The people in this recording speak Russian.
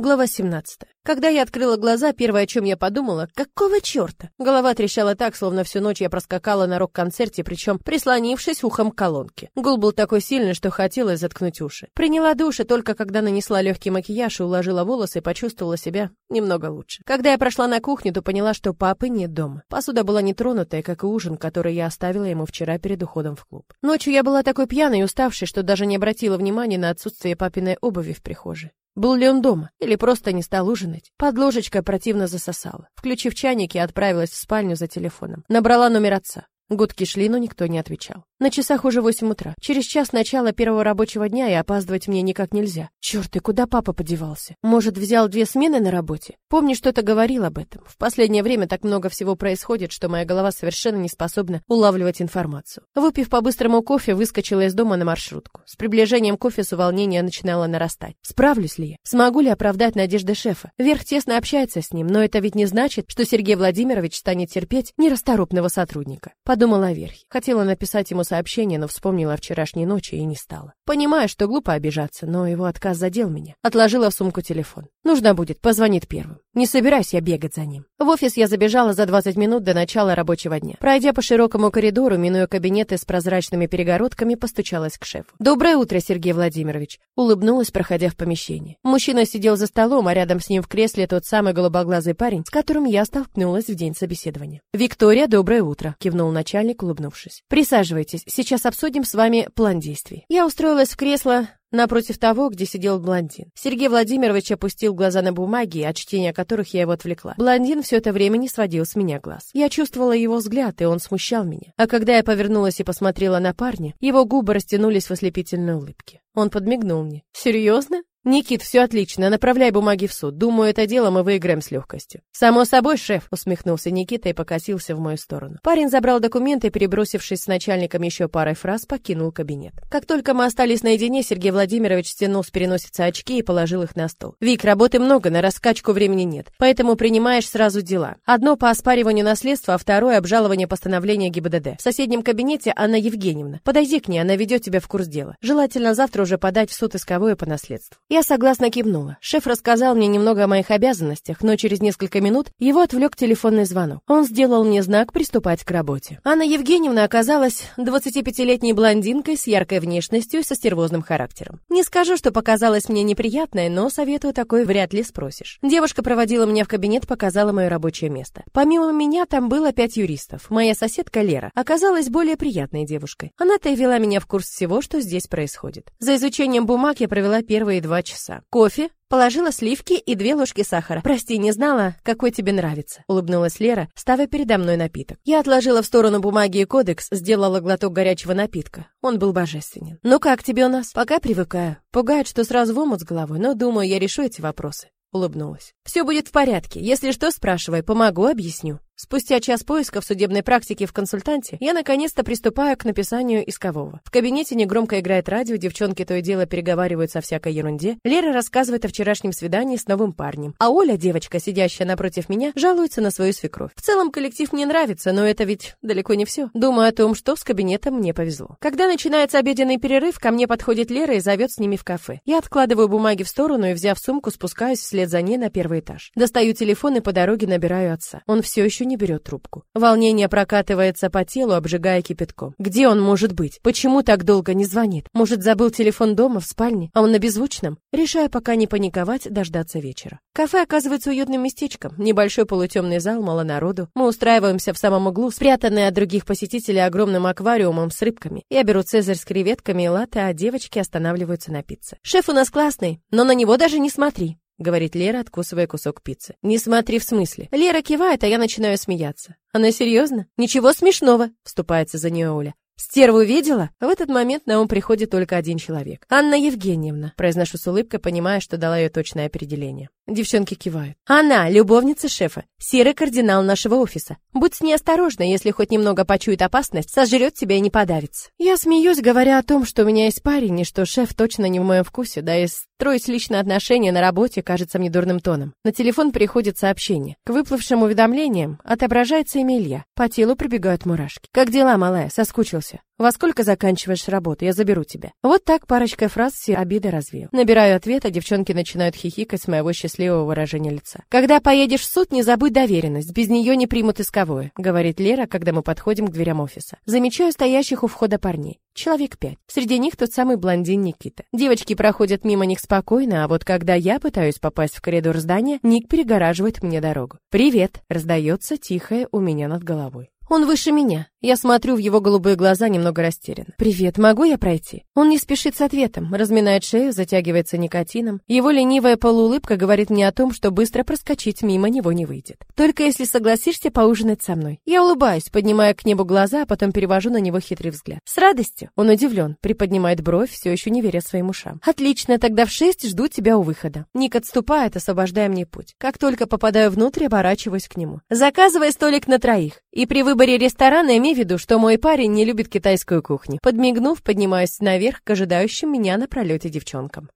Глава 17. Когда я открыла глаза, первое, о чем я подумала, какого черта? Голова трещала так, словно всю ночь я проскакала на рок-концерте, причем прислонившись ухом к колонке. Гул был такой сильный, что хотелось заткнуть уши. Приняла душ, и только когда нанесла легкий макияж и уложила волосы, почувствовала себя немного лучше. Когда я прошла на кухню, то поняла, что папы нет дома. Посуда была нетронутая, как и ужин, который я оставила ему вчера перед уходом в клуб. Ночью я была такой пьяной и уставшей, что даже не обратила внимания на отсутствие папиной обуви в прихожей. Был ли он дома? Или просто не стал ужинать? Под ложечкой противно засосала. Включив чайник, я отправилась в спальню за телефоном. Набрала номер отца. Гудки шли, но никто не отвечал. На часах уже восемь утра. Через час начала первого рабочего дня, и опаздывать мне никак нельзя. Черт, и куда папа подевался? Может, взял две смены на работе? Помню, что-то говорил об этом. В последнее время так много всего происходит, что моя голова совершенно не способна улавливать информацию. Выпив по-быстрому кофе, выскочила из дома на маршрутку. С приближением к офису волнение начинало нарастать. Справлюсь ли я? Смогу ли оправдать надежды шефа? Верх тесно общается с ним, но это ведь не значит, что Сергей Владимирович станет терпеть нерасторопного сотрудника. Подумала о Верхе. Хотела написать ему сообщение, но вспомнила о вчерашней ночи и не стала. Понимаю, что глупо обижаться, но его отказ задел меня. Отложила в сумку телефон. Нужно будет, позвонит первым. Не собираюсь я бегать за ним. В офис я забежала за 20 минут до начала рабочего дня. Пройдя по широкому коридору, минуя кабинеты с прозрачными перегородками, постучалась к шефу. «Доброе утро, Сергей Владимирович!» Улыбнулась, проходя в помещение. Мужчина сидел за столом, а рядом с ним в кресле тот самый голубоглазый парень, с которым я столкнулась в день собеседования. «Виктория, доброе утро!» — кивнул начальник, улыбнувшись. «Присаживайтесь, сейчас обсудим с вами план действий». Я устроилась в кресло, напротив того, где сидел блондин. Сергей Владимирович опустил глаза на бумаги, от чтения которых я его отвлекла. Блондин все это время не сводил с меня глаз. Я чувствовала его взгляд, и он смущал меня. А когда я повернулась и посмотрела на парня, его губы растянулись в ослепительной улыбке. Он подмигнул мне. «Серьезно?» «Никит, все отлично, направляй бумаги в суд. Думаю, это дело мы выиграем с легкостью». «Само собой, шеф», — усмехнулся Никита и покосился в мою сторону. Парень забрал документы перебросившись с начальником еще парой фраз, покинул кабинет. Как только мы остались наедине, Сергей Владимирович стянул с переносицы очки и положил их на стол. «Вик, работы много, на раскачку времени нет, поэтому принимаешь сразу дела. Одно по оспариванию наследства, а второе — обжалование постановления ГИБДД. В соседнем кабинете Анна Евгеньевна. Подойди к ней, она ведет тебя в курс дела. Желательно завтра уже подать в суд исковое по наследству». Я согласно кивнула. Шеф рассказал мне немного о моих обязанностях, но через несколько минут его отвлек телефонный звонок. Он сделал мне знак приступать к работе. Анна Евгеньевна оказалась 25-летней блондинкой с яркой внешностью и со стервозным характером. Не скажу, что показалась мне неприятной, но советую такой вряд ли спросишь. Девушка проводила меня в кабинет, показала мое рабочее место. Помимо меня там было пять юристов. Моя соседка Лера оказалась более приятной девушкой. Она-то и вела меня в курс всего, что здесь происходит. За изучением бумаг я провела первые два часа. Кофе, Положила сливки и две ложки сахара. Прости, не знала, какой тебе нравится, улыбнулась Лера, ставя передо мной напиток. Я отложила в сторону бумаги и кодекс, сделала глоток горячего напитка. Он был божественен. Ну как тебе у нас? Пока привыкаю. Пугает, что сразу в омут с головой, но думаю, я решу эти вопросы. Улыбнулась. Все будет в порядке. Если что, спрашивай, помогу, объясню. Спустя час поиска в судебной практике в консультанте, я наконец-то приступаю к написанию искового. В кабинете негромко играет радио, девчонки то и дело переговариваются о всякой ерунде. Лера рассказывает о вчерашнем свидании с новым парнем. А Оля, девочка, сидящая напротив меня, жалуется на свою свекровь. В целом коллектив мне нравится, но это ведь далеко не все. Думаю о том, что с кабинетом мне повезло. Когда начинается обеденный перерыв, ко мне подходит Лера и зовет с ними в кафе. Я откладываю бумаги в сторону и, взяв сумку, спускаюсь вслед за ней на первый этаж. Достаю телефон и по дороге набираю отца. Он все еще не берет трубку. Волнение прокатывается по телу, обжигая кипятком. Где он может быть? Почему так долго не звонит? Может, забыл телефон дома, в спальне, а он на беззвучном? Решаю пока не паниковать, дождаться вечера. Кафе оказывается уютным местечком. Небольшой полутемный зал, мало народу. Мы устраиваемся в самом углу, спрятанный от других посетителей огромным аквариумом с рыбками. Я беру цезарь с креветками и латте, а девочки останавливаются напиться. Шеф у нас классный, но на него даже не смотри говорит Лера, откусывая кусок пиццы. Не смотри в смысле. Лера кивает, а я начинаю смеяться. Она серьезно? Ничего смешного, вступается за нее Оля. «Стерву видела?» В этот момент на ум приходит только один человек. «Анна Евгеньевна», произношу с улыбкой, понимая, что дала ее точное определение. Девчонки кивают. «Она, любовница шефа, серый кардинал нашего офиса. Будь с ней осторожна, если хоть немного почует опасность, сожрет тебя и не подавится». Я смеюсь, говоря о том, что у меня есть парень, и что шеф точно не в моем вкусе, да и Строить личные отношения на работе кажется мне дурным тоном. На телефон приходит сообщение. К выплывшим уведомлениям отображается имя Илья. По телу прибегают мурашки. «Как дела, малая? Соскучился?» «Во сколько заканчиваешь работу? Я заберу тебя». Вот так парочкой фраз все обиды развеял. Набираю ответ, а девчонки начинают хихикать с моего счастливого выражения лица. «Когда поедешь в суд, не забудь доверенность. Без нее не примут исковое», — говорит Лера, когда мы подходим к дверям офиса. Замечаю стоящих у входа парней. Человек пять. Среди них тот самый блондин Никита. Девочки проходят мимо них спокойно, а вот когда я пытаюсь попасть в коридор здания, Ник перегораживает мне дорогу. «Привет!» — раздается тихое у меня над головой. Он выше меня. Я смотрю в его голубые глаза немного растерянно. «Привет, могу я пройти?» Он не спешит с ответом, разминает шею, затягивается никотином. Его ленивая полуулыбка говорит мне о том, что быстро проскочить мимо него не выйдет. Только если согласишься поужинать со мной. Я улыбаюсь, поднимая к небу глаза, а потом перевожу на него хитрый взгляд. С радостью. Он удивлен, приподнимает бровь, все еще не веря своим ушам. «Отлично, тогда в шесть жду тебя у выхода». Ник отступает, освобождая мне путь. Как только попадаю внутрь, оборачиваюсь к нему. «Заказывай столик на троих. И при выборе ресторана имей в виду, что мой парень не любит китайскую кухню. Подмигнув, поднимаюсь наверх к ожидающим меня на пролете девчонкам.